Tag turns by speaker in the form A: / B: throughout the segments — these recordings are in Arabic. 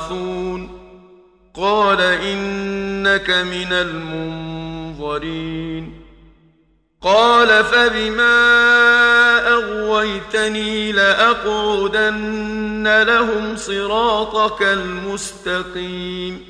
A: يبعثون. قال إنك من المنظرين. قال فبما أغويتني لأقعدن لهم صراطك المستقيم.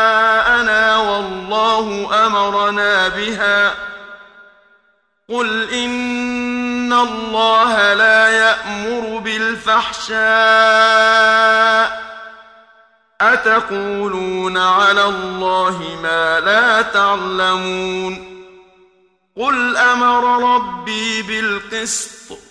A: والله أمرنا بها. قل إن الله لا يأمر بالفحشاء. أتقولون على الله ما لا تعلمون. قل أمر ربي بالقسط.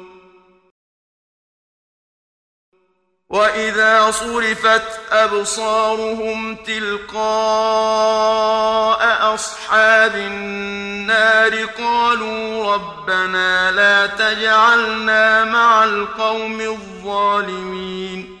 A: وإذا صرفت أبصارهم تلقاء أصحاب النار قالوا ربنا لا تجعلنا مع القوم الظالمين.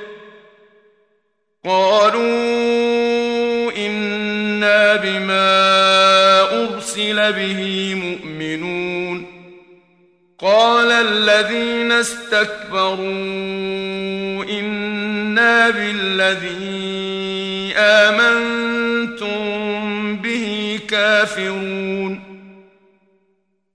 B: قالوا إنا بما أرسل به مؤمنون. قال الذين استكبروا إنا بالذي آمنتم به كافرون.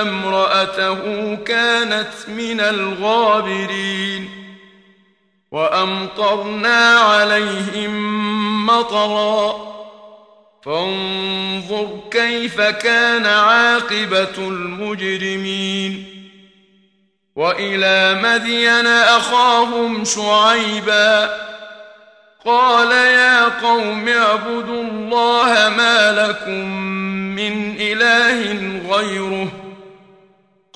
B: امرأته كانت من الغابرين وأمطرنا عليهم مطرا فانظر كيف كان عاقبة المجرمين وإلى مدين أخاهم شعيباً قال يا قوم اعبدوا الله ما لكم من إله غيره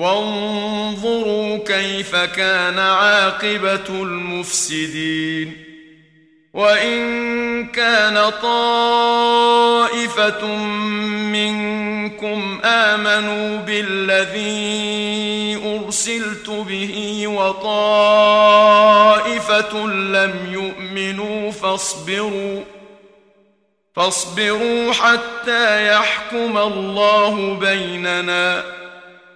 B: وانظروا كيف كان عاقبة المفسدين. وإن كان طائفة منكم آمنوا بالذي أرسلت به وطائفة لم يؤمنوا فاصبروا فاصبروا حتى يحكم الله بيننا.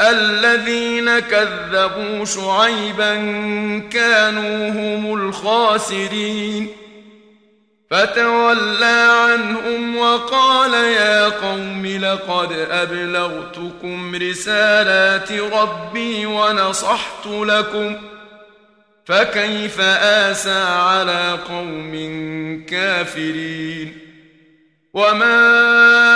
B: الذين كذبوا شعيبا كانوا هم الخاسرين. فتولى عنهم وقال يا قوم لقد أبلغتكم رسالات ربي ونصحت لكم فكيف آسى على قوم كافرين؟ وما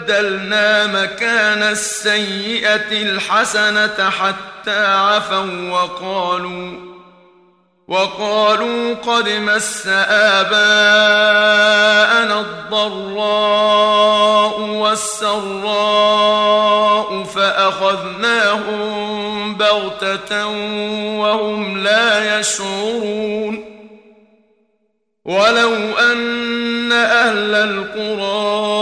B: بدلنا مكان السيئة الحسنة حتى عفوا وقالوا وقالوا قد مس آباءنا الضراء والسراء فأخذناهم بغتة وهم لا يشعرون ولو أن أهل القرى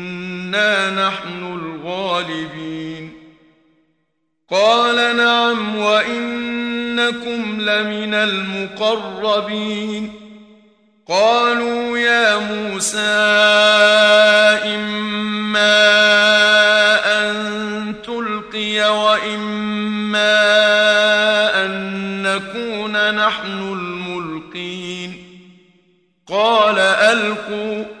B: نحن الغالبين. قال نعم وإنكم لمن المقربين. قالوا يا موسى إما أن تلقي وإما أن نكون نحن الملقين. قال ألقوا.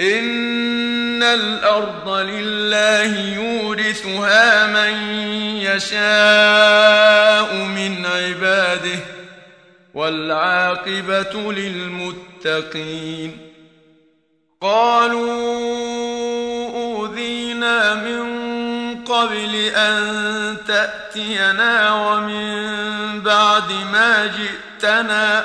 B: إن الأرض لله يورثها من يشاء من عباده والعاقبة للمتقين قالوا أوذينا من قبل أن تأتينا ومن بعد ما جئتنا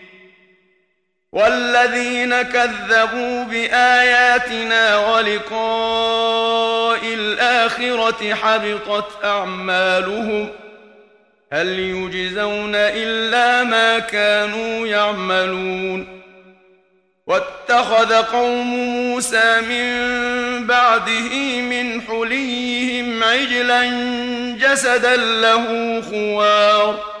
B: والذين كذبوا بآياتنا ولقاء الآخرة حبطت أعمالهم هل يجزون إلا ما كانوا يعملون واتخذ قوم موسى من بعده من حليهم عجلا جسدا له خوار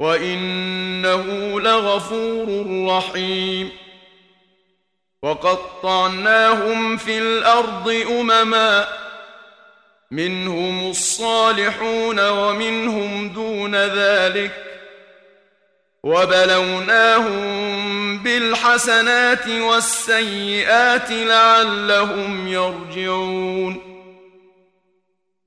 B: وإنه لغفور رحيم وقطعناهم في الأرض أمماً منهم الصالحون ومنهم دون ذلك وبلوناهم بالحسنات والسيئات لعلهم يرجعون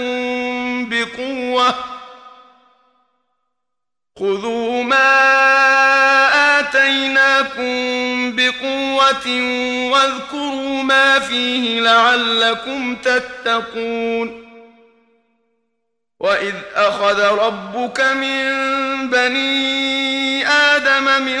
B: آتيناكم بقوة. خذوا ما آتيناكم بقوة واذكروا ما فيه لعلكم تتقون. وإذ أخذ ربك من بني آدم من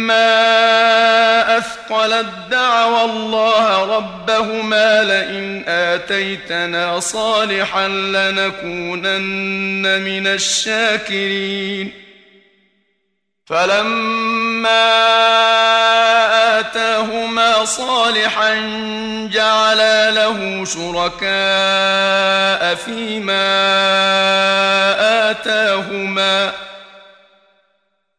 B: اثقلت دعوا الله ربهما لئن اتيتنا صالحا لنكونن من الشاكرين فلما اتاهما صالحا جعلا له شركاء فيما اتاهما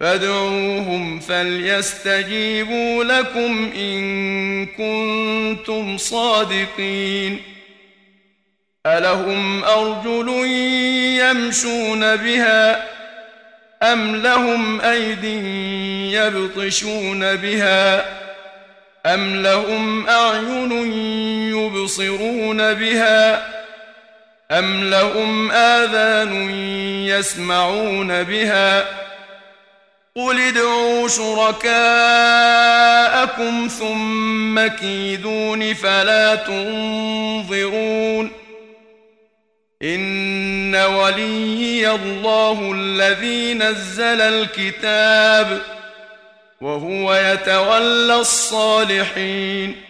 B: فادعوهم فليستجيبوا لكم إن كنتم صادقين. ألهم أرجل يمشون بها أم لهم أيد يبطشون بها أم لهم أعين يبصرون بها أم لهم آذان يسمعون بها قل ادعوا شركاءكم ثم كيدون فلا تنظرون ان وليي الله الذي نزل الكتاب وهو يتولى الصالحين